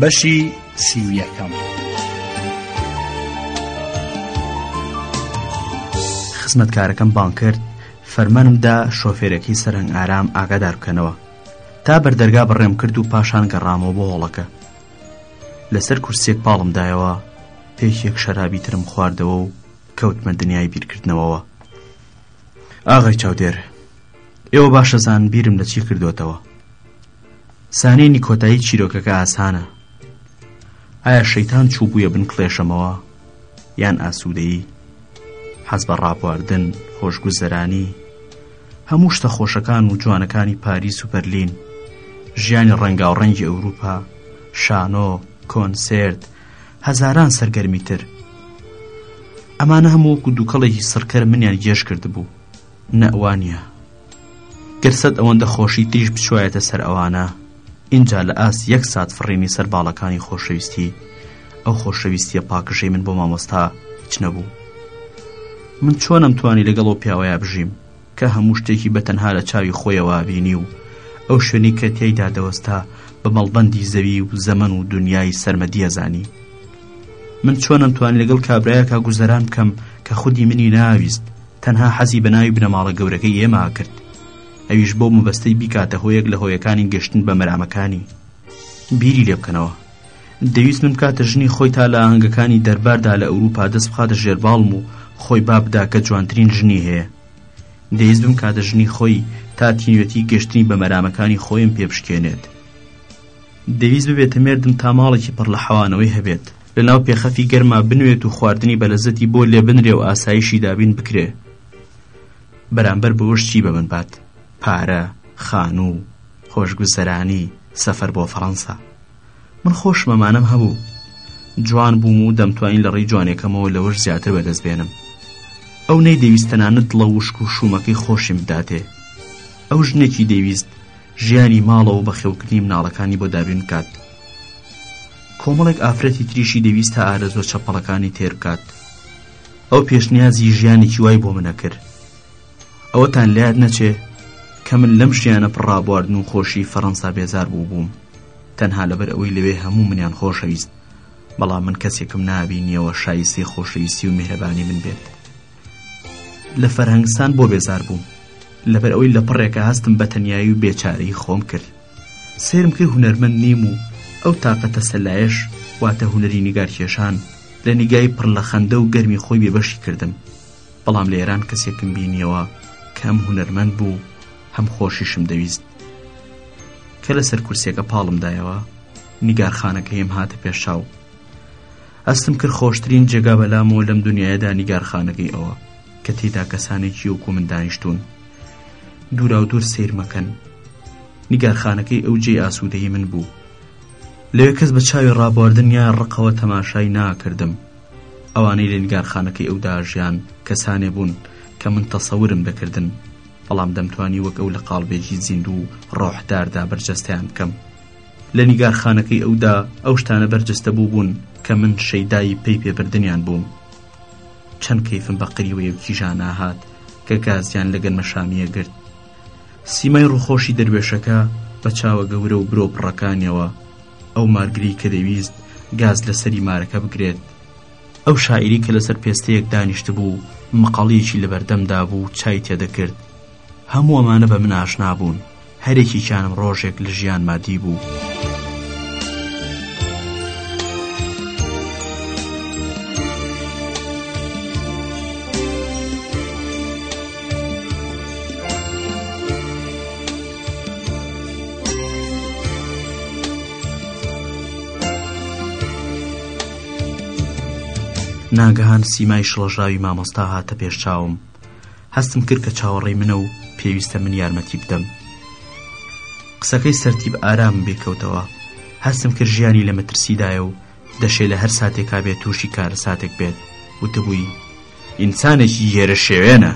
بەشی سی و یەکەم خزمەتکارەکەم بانگ کرد فەرمانمدا شۆفێرەکەی سەرنگ ئارام ئاگادار بکەنەوە تا بەردەرگا بڕێم کرد و پاشان گەڕامەوە بۆ هۆڵەکە لەسەر کورسێک پاڵم دایەوە پێکێک شەرابی ترم خواردەوە و کەوتمە دنیای بیرکردنەوەوە ئاغای چاودێر ئێوە باشەزان بیرم لە چی کردوێتەوە سانینی کۆتایی چیرۆکەکە ئاسانە ئایا شەیتان چوو بووە بن کلێشەمەوە یان ئاسوودەیی حەز بە ڕابواردن خۆشگوزەرانی هەموو شتە خۆشەکان و جوانەکانی پاریس و بەرلین ژیانی ڕەنگا و ڕەنگی ئەوروپا شانۆ کۆنسرد هەزاران سەرگەرمی تر ئەمانە هەموو وەکو دووکەڵێکی سڕکەر منیان گێش کرد بوو نە وانیە گەر سەد ئەوەندە خۆشی تریش بچوایەتە سەر ئەوانە ئینجا لە ئاست یەک سات فڕینی سەر باڵەکانی خۆشەویستی ئەو خۆشەویستیە پاکژەی من بۆ مامۆستا هیچ نەبوو من چۆنم توانی لەگەڵ و پیاوەیە بژیم کە هەموو شتێکی بە تەنها لە چاوی خۆیەوە بینی و ئەو شوێنی کە تێیدا دەوەستا بە مەڵبەندی زەوی و زەمن و دنیای سەرمەدیە زانی من چۆنم توانی لەگەڵ کابراایەکە گوزەران بکەم کە خودی منی ناویست تەنها حەزی بە ناوی بنەماڵە گەورەکەی ئێمە ئەکرد، ئەویش بەو مەبەستەی بیکاتە هۆیەک لە هۆیەکانی گەشتن بە مەرامەکانی. بیری لێ بکەنەوە. دەویست من بکاتە ژنی خۆی تا لە ئاهەنگەکانی دەرباردا لە ئەوروپا دەست بخاتە ژێر باڵم و خۆی با بدا کە جوانترین ژنی هەیە. دەیست بمکاتە ژنی خۆی تا تینوێتی گەشتنی بە مەرامەکانی خۆیم پێ بشکێنێت. دەویست ببێتە مێردم تا ماڵێکی پڕ لە حەوانەوەی هەبێت. لەناو پێخەفی گەرما بنوێت و خواردنی بەلەزەتی بۆ لێبنرێ و ئاسایشی دابین بکرێ بەرامبەر بەوەش چی بە من بات پارە خانوو و خۆشگوزەرانی سەفەر بۆ فەڕەنسا من خۆش مەمانم هەبوو جوان بووم و دەمتوانی لە ڕێی جوانێکەمەوە لەوەش زیاتر بەدەست بێنم ئەو نەی دەویستەنانت دڵە وشک و شوومەکەی خۆشیم بداتێ ئەو ژنێکی دەویست ژیانی ماڵە و بەخێوکردنی مناڵەکانی بۆ دابین بکات کۆمەڵێک ئافرەتی تریشی دەویست تا ئارەزوە چەپەڵەکانی تێر بکات ئەو پێشنیازی ژیانێکی وای بۆ منە کرد ئەوەتان لات نەچێ کە من لەم ژیانە پڕابواردن و خۆشی فەڕەنسا بێزار بوو بووم تەنها لەبەر ئەوەی لەوێ هەموو منیان خۆشەویست بەڵام من کەسێکم نابینیەوە شایستەی خۆشەویستی و میهرەبانی من بێت لە فەرهەنگستان بۆ بێزار بووم لەبەر ئەوەی لە پڕێکە هەستم بە تەنایی و بێچارەی خۆم کرد سێرم کرد هونەرمەند نیم و ئەو تاقە تەسەلایش واتە هونەری نیگارکێشان لە نیگای پڕ لە خەندە و گەرمی خۆی بێبەشی کردم بەڵام لە ئێران کەسێکم بینیەوە کەم هونەرمەند بوو هەم خۆشیشم دەویست کە لەسەر کورسێکە پاڵمدایەوە نیگارخانەکەیم هاتە پێشاو هەستم کرد خۆشترین جێگا بەلامەوە لەم دنیایەدا نیگارخانەکەی ئەوە کە تێدا کەسانێکی وەکو من دانیشتون دوراو دوور سیرمەکەن نیگارخانەکەی ئەو جێ ئاسوودەی من بوو لەوێ کەس بە چاوی ڕابواردن یا ڕقەوە تەماشای ناکردم ئەوانەی لە نیگارخانەکەی ئەودا ژیان کەسانێ بوون کە من تەسەورم دەکردن بەڵام دەمتوانی وەک ئەو لە قاڵبێکی زیندوو ڕۆحداردا بەرجەستەیان بکەم لە نیگارخانەکەی ئەودا ئەو شتانە بەرجەستە بووبوون کە من شەیدای پێی پێبردنیان بووم چەند کەیفم بە قریوەیە و کیژانا هات کە گازیان لە گەنمەشامیە گرت سیمای ڕوخۆشی دەروێشەکە بە چاوە گەورە و برۆ پڕەکانیەوە ئەو مارگری کە دەویست گاز لەسەری مارەکە بگرێت ئەو شاعری کە لەسەر پێستەیەک دانیشت بوو مقاڵیەکی لەبەردەمدا بوو چای تێدەکرد هەموو ئەمانە بە من ئاشنا بوون هەریەکیکیانم ڕۆژێک لە ژیانما دیبوو. ناگەهان سیمای شڵەژاوی مامۆستا هاتە پێش چاوم، هەستم کرد کە چاوەڕێی منە و پێویستە من یارمەتی بدەم قسەکەی سەرتیب ئارام بێکەوتەوە هەستم کرد ژیانی لە مەترسیدایە و دەشێ لە هەر ساتێکا بێت تووشی کارەساتێک بێت وتبووی ئینسانێکی ژێرە شێوێنە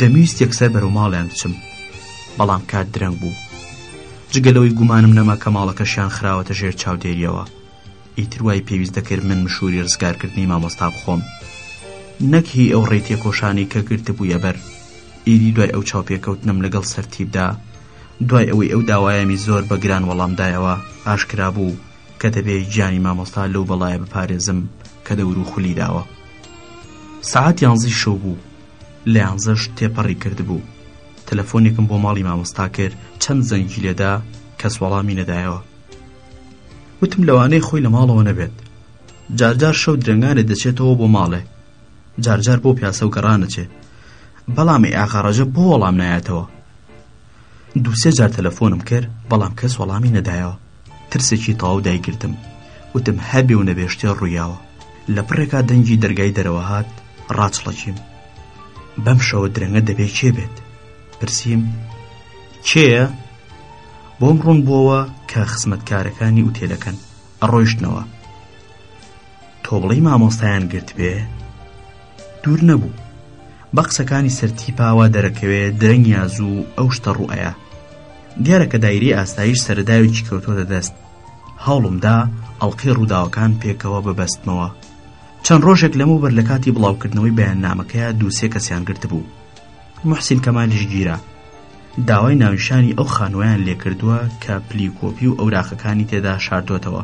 دەمویست یەکسەر بەرەو ماڵیان بچم بەڵام کات درەنگ بوو جگەلەوەی گومانم نەما کە ماڵەکەشیان خراوەتە ژێر چاودێریەوە ئیتر وای پێویست دەکرد من مشوری ڕزگارکردنی مامۆستا بخۆم نەک هی ئەو ڕێی تێکۆشانی کە گرتبوویە بەر ئیدی دوای ئەو چاوپێکەوتنم لەگەڵ سەرتیبدا دوای ئەوەی ئەو داوایەمی زۆر بە گران وەڵامدایەوە ئاشکرا بوو کە دەبێ گیانی مامۆستا لەو بەڵایە بپارێزم کە دەور و خولی داوە سعات یانزی شەو بوو لە یانزەش تێپەڕی کردبوو تەلەفۆنێکم بۆ ماڵی مامۆستا کرد چەند زەنگی لێدا کەس وەڵامی نەدایەوە وتم لەوانەیە خۆی لە ماڵەوە نەبێت جارجار شەو درەنگانێ دەچێتەوە بۆ ماڵێ جارجار بۆ پیاسە و گەڕانەچێ بەڵامی ئاغاڕەژە بۆ وەڵام نایەتەوە دووسێ جار تەلەفۆنم کرد بەڵام کەس وەڵامی نەدایەوە ترسێکی تەواو دایگرتم وتم هەبێ و نەبێ شتێ ڕوویاوە لە پڕێکا دەنگی دەرگای دەرەوە هات ڕاچڵەچیم بەم شەوە درەنگە دەبێ کێ بێت پرسییم کێیە بۆم ڕوون بۆوە کە خزمەتکارەکانی ئوتێلەکەن ئەڕۆیشتنەوە تۆ بڵێی مامۆستایان گرت بێ دوور نەبوو بە قسەکانی سەرتی پاوا دەرەکەوێ درەنگیا زوو ئەو شتە ڕوئەیە دیارە کە دایری ئاسایش سەرداوێکی کەوتۆتە دەست هەوڵمدا ئەڵلقەی ڕووداوەکان پێکەوە ببەستمەوە چەند ڕۆژێک لەمەوە بەر لە کاتی بڵاوکردنەوەی بەیاننامەکەیە دووسێ کەسیان گرتبوو محسین کەمالیش گیرە داوای ناونیشانی ئەو خانووەیان لێکردووە کە پلی کۆپی و ئەوراقەکانی تێدا شاردۆتەوە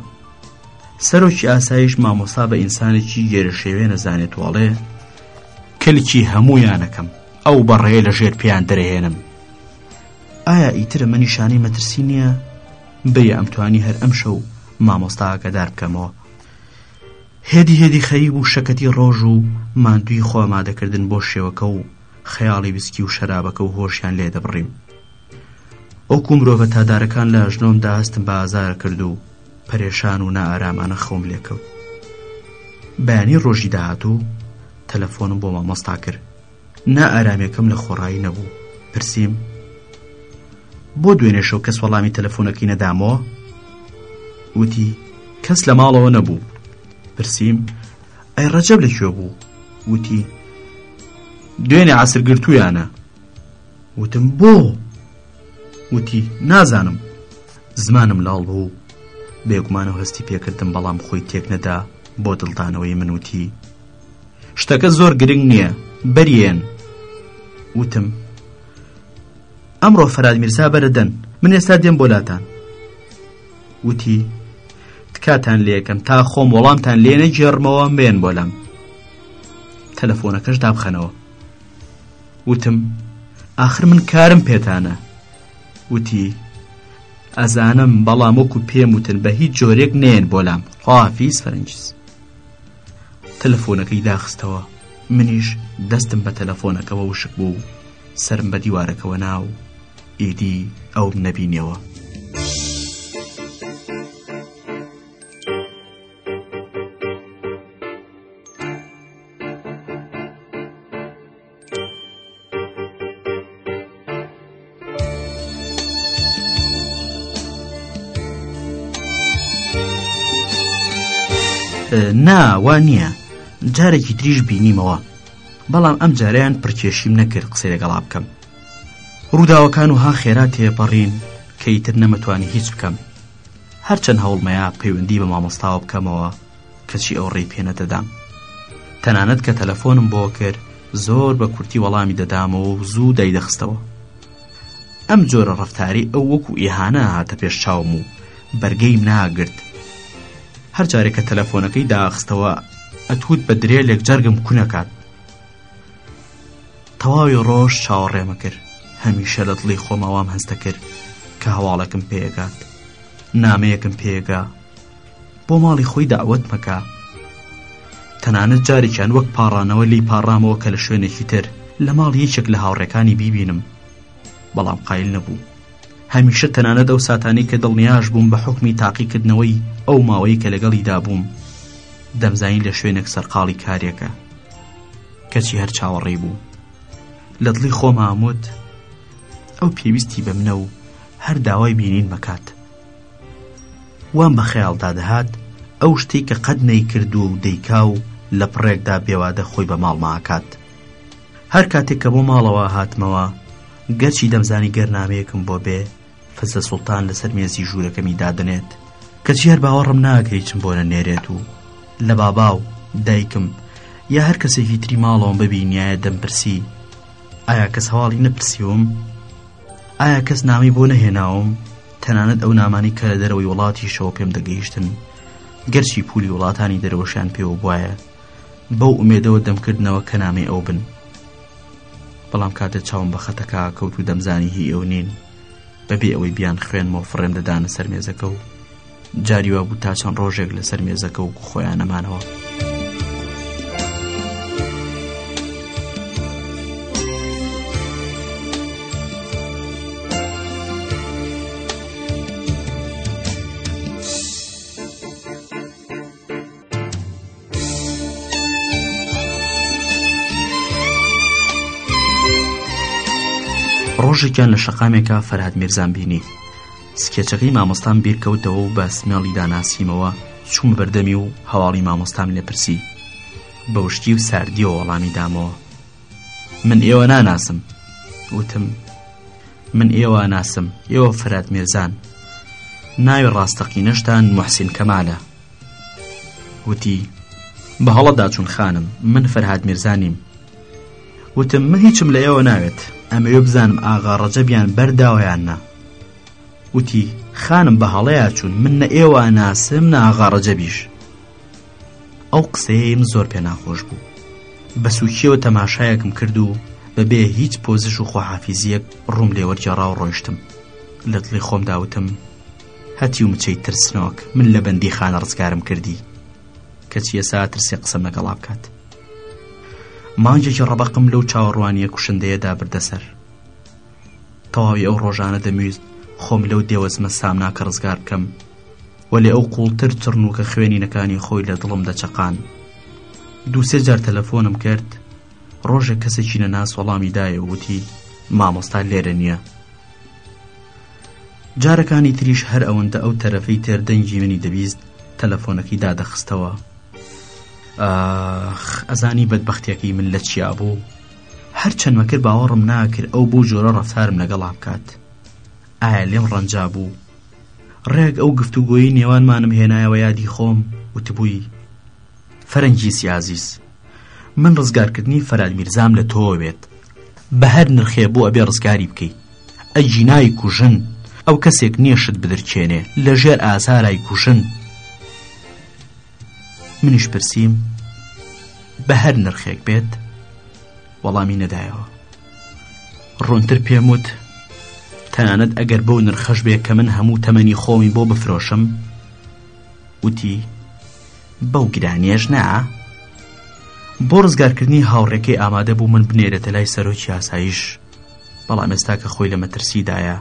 سەرۆکی ئاسایش مامۆسا بە ئینسانێکی گێرەشێوێ نەزانێت واڵێ کلکی هەموو یانەکەم ئەو بەڕێ لە ژێر پێیان دەرهێنم ئایا ئیتر ئەمە نیشانەی مەترسی نییە بێ ئەمتوانی هەر ئەم شەو مامۆستاگەدار بکەمەوە هێدی هێدی خەریب و شەکەتی ڕۆژ و ماندووی خۆمادەکردن بۆ شێوەکە و خەیاڵی ویسکی و شەرابەکە و هۆشیان لێ دەبڕیم وەکو مرۆڤە تادارەکان لە ژنۆمدا هەستم بە ئازار کرد و پەرێشان و نائارامانە خەوم لێکەوت بەیانی ڕۆژی داهاتوو تەلەفۆنم بۆ مامۆستا کرد نا ئارامێکم لە خۆڕایی نەبوو پرسییم بۆ دوێنێ شەو کەس وەڵامی تەلەفۆنەکەی نەدامەوە وتی کەس لە ماڵەوە نەبوو پرسییم ئەی ڕەجەب لە کوێ بوو وتی دوێنێ عسر گرتویانە وتم بۆ وتی نازانم زمانم لاڵ بوو بێگومان و هەستی پێکردم بەڵام خۆی تێک نەدا بۆ دڵدانەوەی من وتی شتەکە زۆر گرنگ نییە بەریێن وتم ئەمڕۆ فەراد میرزا بەرەدەن من ئێستا دێم بۆ لاتان وتی، تکاتان لێکەم تا خۆم وەڵامتان لێ نەگێڕمەوە مێن بۆ لام تەلەفۆنەکەش دابخەنەوە وتم ئاخر من کارم پێتانە وتی ئەزانم بەڵام وەکو پێم وتن بە هیچ جۆرێک نێن بۆ لام خۆافیز فەرنجیز تەلەفۆنەکەی داخستەوە منیش دەستم بە تەلەفۆنەکەەوە وشک بوو سەرم بە دیوارەکەوە نا و ئیدی ئەوم نەبینیەوە. نا وا نییە جارێکی تریش بینیمەوە بەڵام ئەم جارەیان پڕکێشیم نەکرد قسەی لەگەڵا بکەم ڕووداوەکان و ها خێرا تێپەڕین کە ئیتر نەمەتوانی هیچ بکەم هەرچەند هەوڵمەیە پەیوەندی بە مامۆستاوە بکەمەوە کەچی ئەو ڕێی پێنەدەدام تەنانەت کە تەلەفۆنم بۆ کرد زۆر بە کورتی وەڵامی دەدامەوە و زوو دایدەخستەوە ئەم جۆرە ڕفتاری ئەو وەکو ئیهانە هاتە پێش چاوم و بەرگەی ناگرت هەر جارێک کە تەلەفۆنەکەی داخستەوە ئەتوت بە درێلێک جەرگم کونەکات تەواوی ڕۆژ چاوەڕێمە کرد هەمیشە لە دڵی خۆماوام هەستە کرد کە هەواڵەکەم پێگات نامەیەکم پێگا بۆ ماڵی خۆی داوت مەکە تەنانەت جارێکیان وەک پاڕانەوە لی پاڕامەوە کە لە شوێنێکی تر لە ماڵ یەکێک لە هاوڕێکانی بیبینم بەڵام قایل نەبوو هەمیشە تەنانەت ئەو ساتانەی کە دڵنیاش بووم بە حوکمی تاقیکردنەوەی ئەو ماوەی کە لەگەڵیدا بووم دەمزانی لە شوێنێک سەرقاڵی کارێکە کەچی هەر چاوەڕێی بوو لە دڵی خۆم ئاموت ئەو پێویستی بە منە و هەر داوای بینین بکات وام بە خەیاڵدا دەهات ئەو شتی کە قەت نەیکردووە و دەیکا و لە پڕێکدا بێوادە خۆی بە ماڵماکات هەر کاتێک کە بۆ ماڵەوە هاتمەوە گەرچی دەمزانی گەر نامەیەکم بۆ بێ فزە سوڵتان لەسەر مێزی ژوورەکەمی دادنێت کەچی هەر باوەڕم ناکەی چم بۆ نەنێرێت و لە بابا و دایکم یا هەر کەسێکی تری ماڵەوەم ببینایە دەمپرسی ئایا کەس هەواڵی نەپرسیوم ئایا کەس نامی بۆ نەهێناوم تەنانەت ئەو نامانی کە لە دەرەوەی وڵاتیشەوە پێم دەگەیشتن گەرچی پولی وڵاتانی دەرەوەشیان پێوە بواە بەو ئومێدەوە دەمکردنەوە کە نامەی ئەو بن بەڵام کاتێ چاوم بە خەتەکە کەوت و دەمزانی هی ئەو نین بەبێ ئەوەی بیان خوێنمەوە فڕێم دەدانە سەر مێزەکە و جاری وا بوو تا چەند ڕۆژێک لەسەر مێزەکە و خۆیان نەمانەوە. ڕۆژێکیان لە شەقامێکە فەرهاد میرزان بینی سکێچەکەی مامۆستان بیرکەوتەوە و بە سمێڵی داناسیمەوە چوم بەردەمی و هەواڵی مامۆستام لێپرسی بەوشتی و ساردیەوە وەڵامی دامەوە من ئێوە ناناسم وتم من ئێوە ناسم ئێوە فرات مێزان ناوی ڕاستەقینەشتان محسین کەمالە وتی، بە هەڵەدا چوون خانم، من فەرهاد میرزا نیم. وتم، من هیچم لە ئێوە ناوێت، ئەمەوێ بزانم ئاغا ڕەجەبیان بەر داوە یان نا؟ وتی، خانم بە هەڵەیە چوون، من نە ئێوە ئەناسم نە ئاغا ڕەجەبیش. ئەو قسەیەیم زۆر پێ ناخۆش بوو. بە سووکیەوە تەماشایەکم کرد و بەبێ هیچ پۆزش و خواحافیزیەک ڕووم لێوەرگێڕا و ڕۆیشتم. لە دڵی خۆمدا وتم، هەتیو مچەی ترسنۆک من لە بەندی خانە ڕزگارم کردی کەچی ئێسا ترسێ قسەم لەگەڵا بکات مانجێکی ڕەبقم لەو چاوەڕوانیە کوشندەیەدا بردەسەر تەواوی ئەو ڕۆژانە دەمویست خۆم لەو دێوەزمە سامناکە ڕزگار بکەم وەلێ ئەو قوڵتر چڕنووکە خوێنینەکانی خۆی لە دڵم دەچەقان دووسێ جار تەلەفۆنم کرد ڕۆژێک کەسێکی نەناس وەڵامی دایە وتی مامۆستا لێرە نییە جارەکانی تریش هەر ئەوەندە ئەو تەرەفەی تر دەنگی منی دەبیست تەلەفۆنەکەی دادەخستەوە ئەزانی بەدبختیەکەی من لە چیا بوو هەرچەند مەکرد باوەڕم ناکرد ئەو بۆ جۆرە ڕفتارم لەگەڵا بکات ئایا لێم ڕەنجا بوو ڕێک ئەو گفتوگۆی نێوانمانم هێنایەوە یادی خۆم وتبووی فەرەنگی سیازیز من ڕزگارکردنی فەرادمیرزام لە تۆوە بێت بە هەر نرخێ بۆ ئەبێ ڕزگاری بکەی ئە جینای کوژن ئەو کەسێک نییە شت بدرچێنێ لە ژێر ئازارای کوژن منیش پرسییم بە هەر نرخێک بێت وەڵامی نەدایەوە ڕوونتر پێم وت تەنانەت ئەگەر بەو نرخەش بێ کە من هەموو تەمەنی خۆمی بۆ بفرۆشم وتی بەو گرانیەش نا؟ بۆ ڕزگارکردنی هاوڕێکەی ئامادە بوو من بنێرێتە لای سەرۆکی ئاسایش بەڵام ئێستا کە خۆی لە مەترسیدایە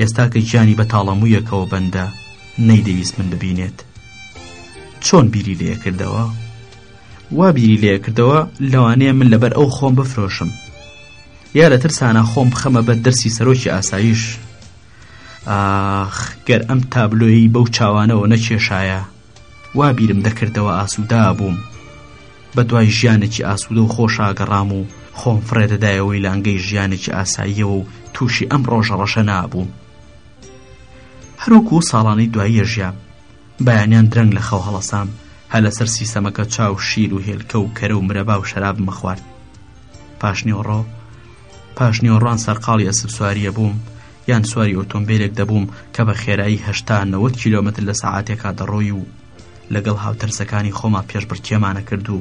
ئێستا کە گیانی بە تاڵەمویەکەوە بەندە نەیدەویست من ببینێت چۆن بیری لێ کردەوە وا بیری لێ کردەوە لەوانەیە من لەبەر ئەو خۆم بفرۆشم یا لە ترسانە خۆم بخەمە بە دەرسی سەرۆکی ئاسایش ئاخ گەر ئەم تابلۆیی بەو چاوانەوە نەکێشایە وا بیرم دەکردەوە ئاسوودە بووم، بە دوای ژیانێکی ئاسوودە و خۆشا گەڕام و خۆم فڕێ دەدایەوەی لانگەی ژیانێکی ئاساییەوە و تووشی ئەم ڕۆژە ڕەشە نابووم. هەروەکو ساڵانی دواییە ژیام، بەیانیان درەنگ لە خەو هەڵەسام، هە لەسەر سیسەمەکە چا و شیر و هێلکە و کەرە و مرەبا و شەرابم خوارد. پاشنیوەڕۆ پاشنیوەڕوان سەرقاڵی ئەسپسوارییە بووم، یان سواری ئۆتۆمبیلێک دەبووم کە بە خێرایی هەشتا نەوەد کیلۆمەتر لە سەعاتێکا دەڕۆی و لەگەڵ هاوتەرزەکانی خۆما پێشبڕکێمانە کرد و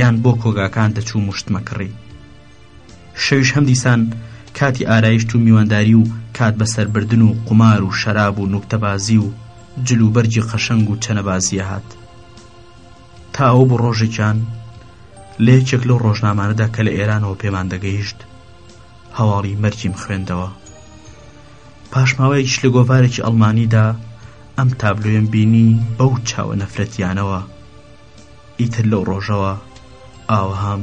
یان بۆ کۆگاکان دەچوو مشتمە کڕی شەویش هەم دیسان کاتی ئارایشت و میوانداری و کات بەسەربردن و قمار و شەراب و نوکتەبازی و جلوبەرگی قەشەنگ و چەنەبازیە هات تا ئەو بوو ڕۆژێکیان لە یەکێک لەو ڕۆژنامانەدا کە لە ئێرانەوە پێمان دەگەیشت هەواڵی مەرجیم خوێندەوە پاشماوەیەکیش لە گۆڤارێکی ئەڵمانیدا ئەم تابلۆیم بینی بەو چاوە نەفرەتیانەوە ئیتر لەو ڕۆژەوە ئاوەهام